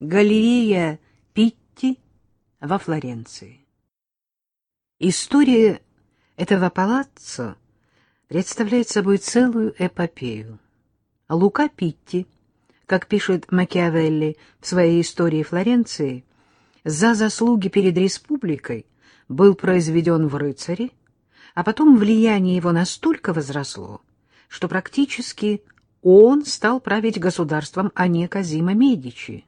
Галерея Питти во Флоренции. История этого палаццо представляет собой целую эпопею. Лука Питти, как пишет Макиавелли в своей истории Флоренции, за заслуги перед республикой был произведен в рыцари, а потом влияние его настолько возросло, что практически он стал править государством, а не Казима Медичи.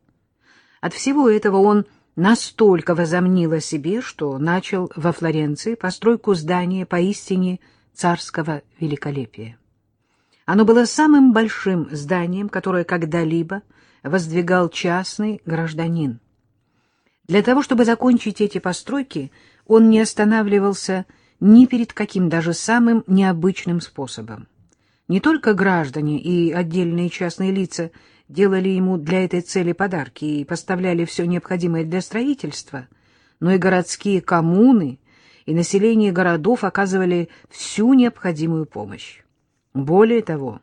От всего этого он настолько возомнил о себе, что начал во Флоренции постройку здания поистине царского великолепия. Оно было самым большим зданием, которое когда-либо воздвигал частный гражданин. Для того, чтобы закончить эти постройки, он не останавливался ни перед каким даже самым необычным способом. Не только граждане и отдельные частные лица делали ему для этой цели подарки и поставляли все необходимое для строительства, но и городские коммуны и население городов оказывали всю необходимую помощь. Более того,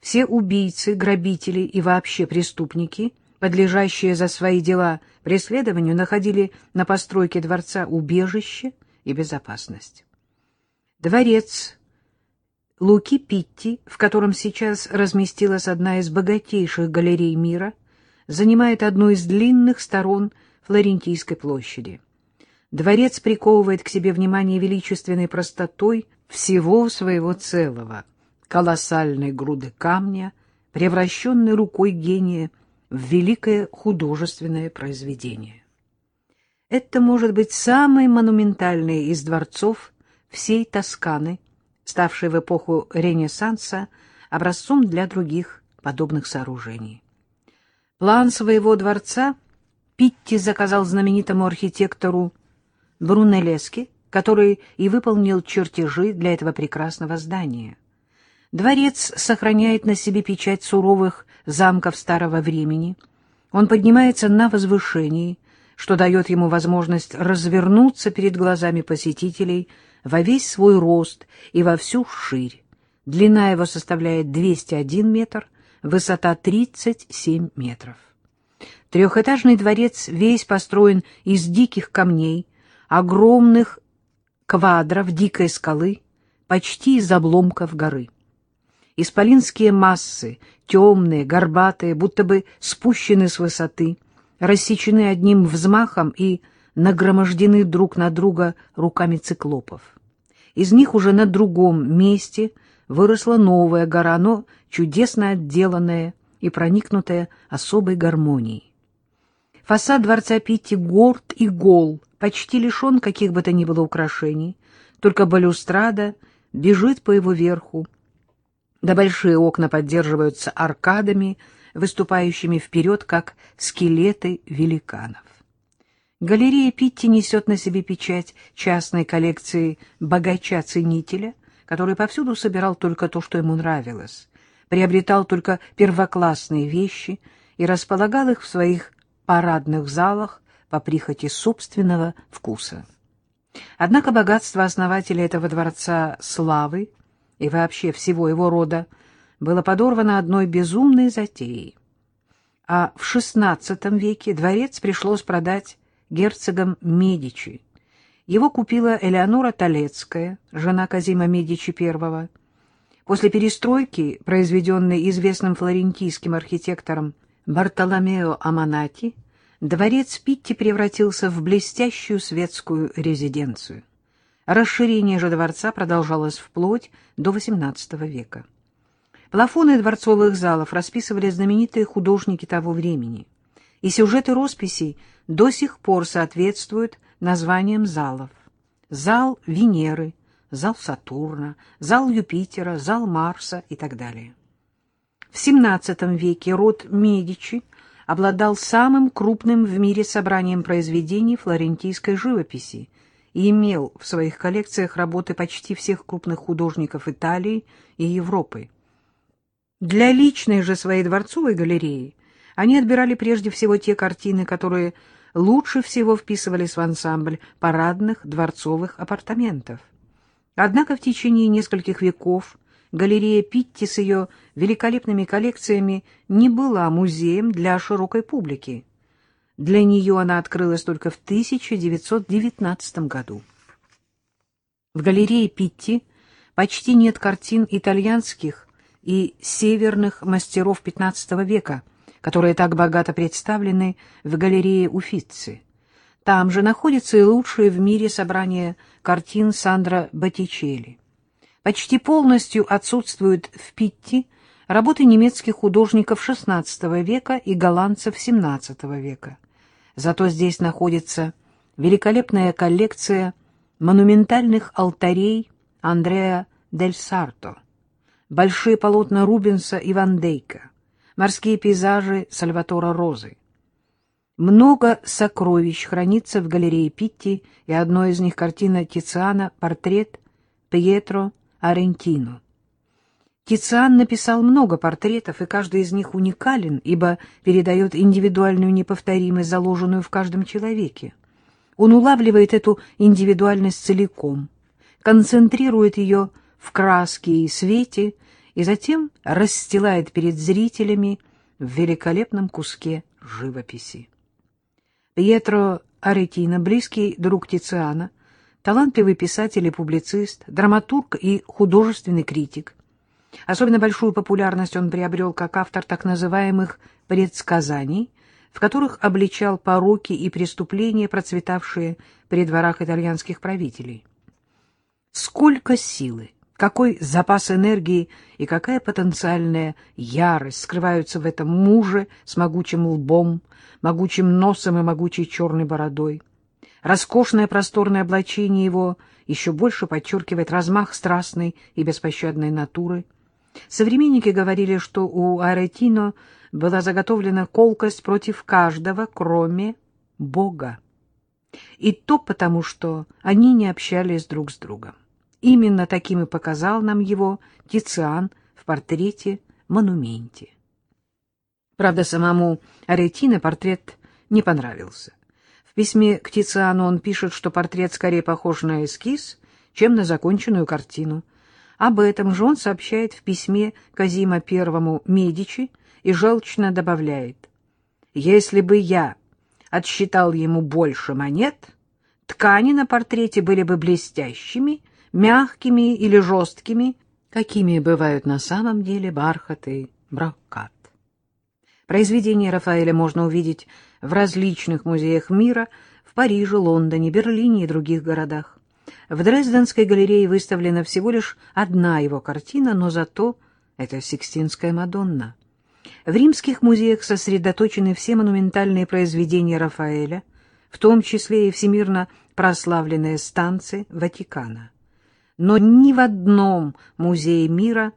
все убийцы, грабители и вообще преступники, подлежащие за свои дела преследованию, находили на постройке дворца убежище и безопасность. Дворец Луки Питти, в котором сейчас разместилась одна из богатейших галерей мира, занимает одну из длинных сторон Флорентийской площади. Дворец приковывает к себе внимание величественной простотой всего своего целого, колоссальной груды камня, превращенной рукой гения в великое художественное произведение. Это может быть самый монументальный из дворцов всей Тосканы – ставший в эпоху Ренессанса образцом для других подобных сооружений. План своего дворца Питти заказал знаменитому архитектору Брунеллески, который и выполнил чертежи для этого прекрасного здания. Дворец сохраняет на себе печать суровых замков старого времени. Он поднимается на возвышении, что дает ему возможность развернуться перед глазами посетителей во весь свой рост и во всю ширь. Длина его составляет 201 метр, высота 37 метров. Трехэтажный дворец весь построен из диких камней, огромных квадров дикой скалы, почти из обломков горы. Исполинские массы, темные, горбатые, будто бы спущены с высоты, рассечены одним взмахом и нагромождены друг на друга руками циклопов. Из них уже на другом месте выросла новая гора, но чудесно отделанная и проникнутая особой гармонией. Фасад дворца Питти горд и гол, почти лишен каких бы то ни было украшений, только балюстрада бежит по его верху, да большие окна поддерживаются аркадами, выступающими вперед, как скелеты великанов. Галерея Питти несет на себе печать частной коллекции богача-ценителя, который повсюду собирал только то, что ему нравилось, приобретал только первоклассные вещи и располагал их в своих парадных залах по прихоти собственного вкуса. Однако богатство основателя этого дворца славы и вообще всего его рода было подорвано одной безумной затеей. А в XVI веке дворец пришлось продать герцогом Медичи. Его купила Элеонора Толецкая, жена Казима Медичи I. После перестройки, произведенной известным флорентийским архитектором Бартоломео Аманати, дворец Питти превратился в блестящую светскую резиденцию. Расширение же дворца продолжалось вплоть до XVIII века. Плафоны дворцовых залов расписывали знаменитые художники того времени, и сюжеты росписей до сих пор соответствуют названиям залов. Зал Венеры, зал Сатурна, зал Юпитера, зал Марса и так далее. В XVII веке род Медичи обладал самым крупным в мире собранием произведений флорентийской живописи и имел в своих коллекциях работы почти всех крупных художников Италии и Европы. Для личной же своей дворцовой галереи они отбирали прежде всего те картины, которые лучше всего вписывались в ансамбль парадных дворцовых апартаментов. Однако в течение нескольких веков галерея Питти с ее великолепными коллекциями не была музеем для широкой публики. Для нее она открылась только в 1919 году. В галерее Питти почти нет картин итальянских и северных мастеров XV века, которые так богато представлены в галерее Уффици. Там же находится и лучшее в мире собрание картин Сандра Боттичелли. Почти полностью отсутствуют в Питти работы немецких художников XVI века и голландцев XVII века. Зато здесь находится великолепная коллекция монументальных алтарей Андреа дель Сарто, большие полотна Рубенса и Ван Дейка, морские пейзажи Сальватора Розы. Много сокровищ хранится в галерее Питти, и одной из них картина Тициана «Портрет Пьетро Арентино». Тициан написал много портретов, и каждый из них уникален, ибо передает индивидуальную неповторимость, заложенную в каждом человеке. Он улавливает эту индивидуальность целиком, концентрирует ее в краске и свете, и затем расстилает перед зрителями в великолепном куске живописи. Пьетро Аретино, близкий друг Тициана, талантливый писатель и публицист, драматург и художественный критик – Особенно большую популярность он приобрел как автор так называемых «предсказаний», в которых обличал пороки и преступления, процветавшие при дворах итальянских правителей. Сколько силы, какой запас энергии и какая потенциальная ярость скрываются в этом муже с могучим лбом, могучим носом и могучей черной бородой. Роскошное просторное облачение его еще больше подчеркивает размах страстной и беспощадной натуры, Современники говорили, что у Аретино была заготовлена колкость против каждого, кроме Бога. И то потому, что они не общались друг с другом. Именно таким и показал нам его Тициан в портрете-монументе. Правда, самому Аретино портрет не понравился. В письме к Тициану он пишет, что портрет скорее похож на эскиз, чем на законченную картину, об этом же он сообщает в письме Казима I Медичи и желчно добавляет. «Если бы я отсчитал ему больше монет, ткани на портрете были бы блестящими, мягкими или жесткими, какими бывают на самом деле бархат и брокат». Произведения Рафаэля можно увидеть в различных музеях мира, в Париже, Лондоне, Берлине и других городах. В Дрезденской галерее выставлена всего лишь одна его картина, но зато это Сикстинская Мадонна. В римских музеях сосредоточены все монументальные произведения Рафаэля, в том числе и всемирно прославленные станции Ватикана. Но ни в одном музее мира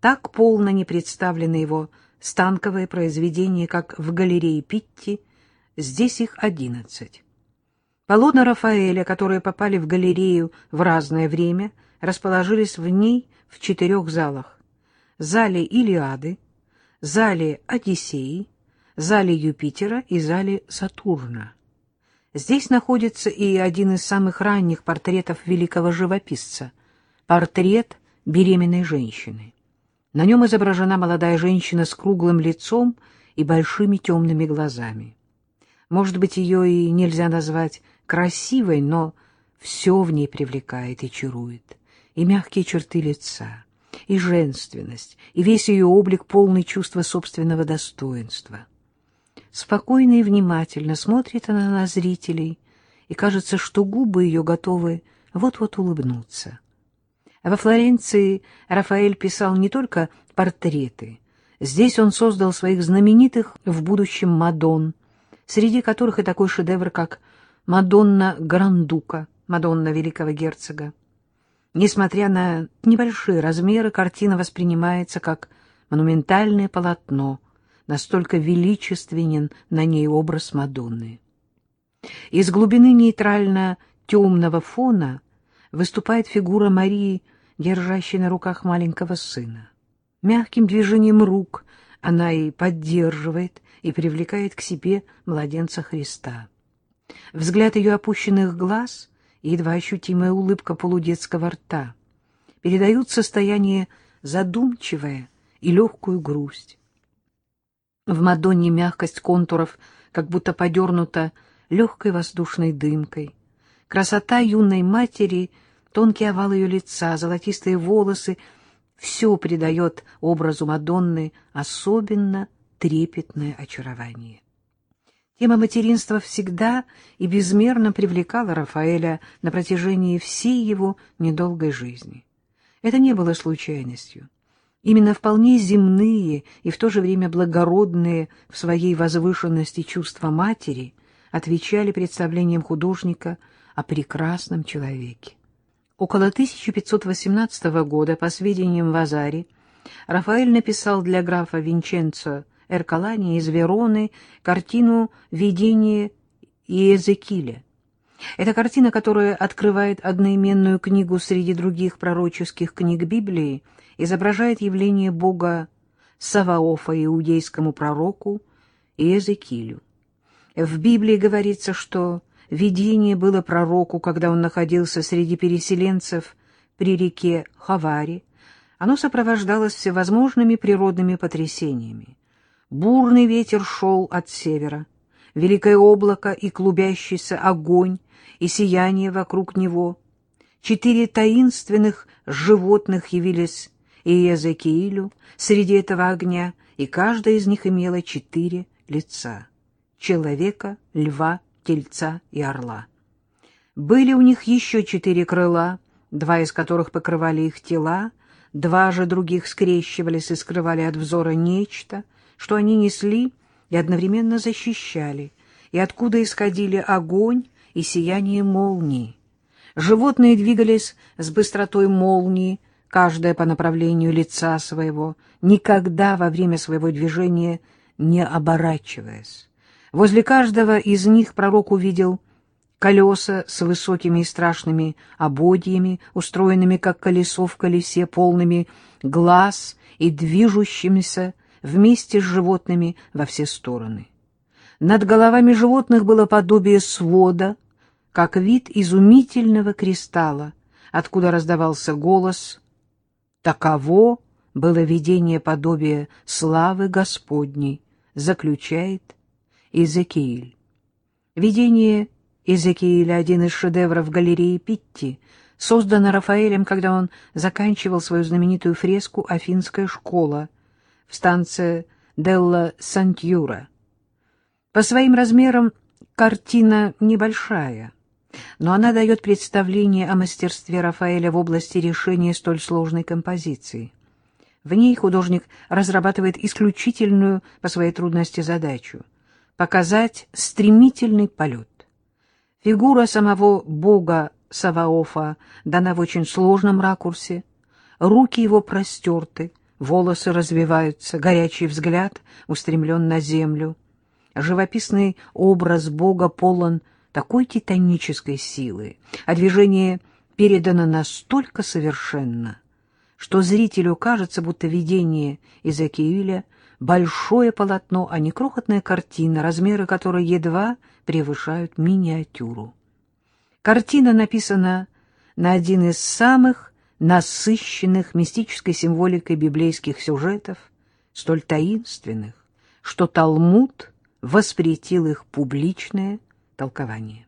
так полно не представлены его станковые произведения, как в галерее Питти, здесь их одиннадцать. Полотна Рафаэля, которые попали в галерею в разное время, расположились в ней в четырех залах. Зале Илиады, зале Одиссеи, зале Юпитера и зале Сатурна. Здесь находится и один из самых ранних портретов великого живописца — портрет беременной женщины. На нем изображена молодая женщина с круглым лицом и большими темными глазами. Может быть, ее и нельзя назвать красивой, но все в ней привлекает и чарует. И мягкие черты лица, и женственность, и весь ее облик полный чувства собственного достоинства. Спокойно и внимательно смотрит она на зрителей, и кажется, что губы ее готовы вот-вот улыбнуться. Во Флоренции Рафаэль писал не только портреты. Здесь он создал своих знаменитых в будущем Мадон, среди которых и такой шедевр, как Мадонна Грандука, Мадонна великого герцога. Несмотря на небольшие размеры, картина воспринимается как монументальное полотно, настолько величественен на ней образ Мадонны. Из глубины нейтрально-темного фона выступает фигура Марии, держащей на руках маленького сына. Мягким движением рук она и поддерживает, и привлекает к себе младенца Христа. Взгляд ее опущенных глаз и едва ощутимая улыбка полудетского рта передают состояние задумчивое и легкую грусть. В Мадонне мягкость контуров как будто подернута легкой воздушной дымкой. Красота юной матери, тонкий овал ее лица, золотистые волосы — все придает образу Мадонны особенно трепетное очарование. Тема материнства всегда и безмерно привлекала Рафаэля на протяжении всей его недолгой жизни. Это не было случайностью. Именно вполне земные и в то же время благородные в своей возвышенности чувства матери отвечали представлениям художника о прекрасном человеке. Около 1518 года, по сведениям Вазари, Рафаэль написал для графа Винченцо Эркалани из Вероны картину «Видение Иезекииля». Это картина, которая открывает одноименную книгу среди других пророческих книг Библии, изображает явление Бога Саваофа иудейскому пророку Иезекиилю. В Библии говорится, что видение было пророку, когда он находился среди переселенцев при реке Хавари. Оно сопровождалось всевозможными природными потрясениями. Бурный ветер шел от севера, великое облако и клубящийся огонь, и сияние вокруг него. Четыре таинственных животных явились Иезекиилю среди этого огня, и каждая из них имела четыре лица — человека, льва, тельца и орла. Были у них еще четыре крыла, два из которых покрывали их тела, два же других скрещивались и скрывали от взора нечто — что они несли и одновременно защищали, и откуда исходили огонь и сияние молнии. Животные двигались с быстротой молнии, каждое по направлению лица своего, никогда во время своего движения не оборачиваясь. Возле каждого из них пророк увидел колеса с высокими и страшными ободьями, устроенными как колесо в колесе, полными глаз и движущимися вместе с животными во все стороны. Над головами животных было подобие свода, как вид изумительного кристалла, откуда раздавался голос «Таково было видение подобия славы Господней», заключает Иезекииль. Видение Иезекииля — один из шедевров галереи Питти, создано Рафаэлем, когда он заканчивал свою знаменитую фреску «Афинская школа», в станции Делла Сантьюра. По своим размерам картина небольшая, но она дает представление о мастерстве Рафаэля в области решения столь сложной композиции. В ней художник разрабатывает исключительную по своей трудности задачу — показать стремительный полет. Фигура самого бога Саваофа дана в очень сложном ракурсе, руки его простерты, волосы развиваются, горячий взгляд устремлен на землю. Живописный образ Бога полон такой титанической силы, а движение передано настолько совершенно, что зрителю кажется, будто видение Изакииля — большое полотно, а не крохотная картина, размеры которой едва превышают миниатюру. Картина написана на один из самых насыщенных мистической символикой библейских сюжетов, столь таинственных, что Талмуд воспретил их публичное толкование.